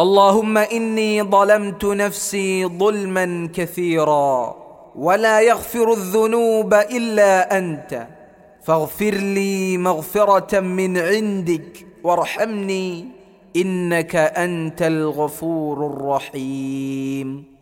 اللهم إني ظلمت نفسي ظلما كثيرا ولا يغفر الذنوب إلا أنت. فاغفر لي مغفرة من عندك وارحمني إنك أنت الغفور الرحيم.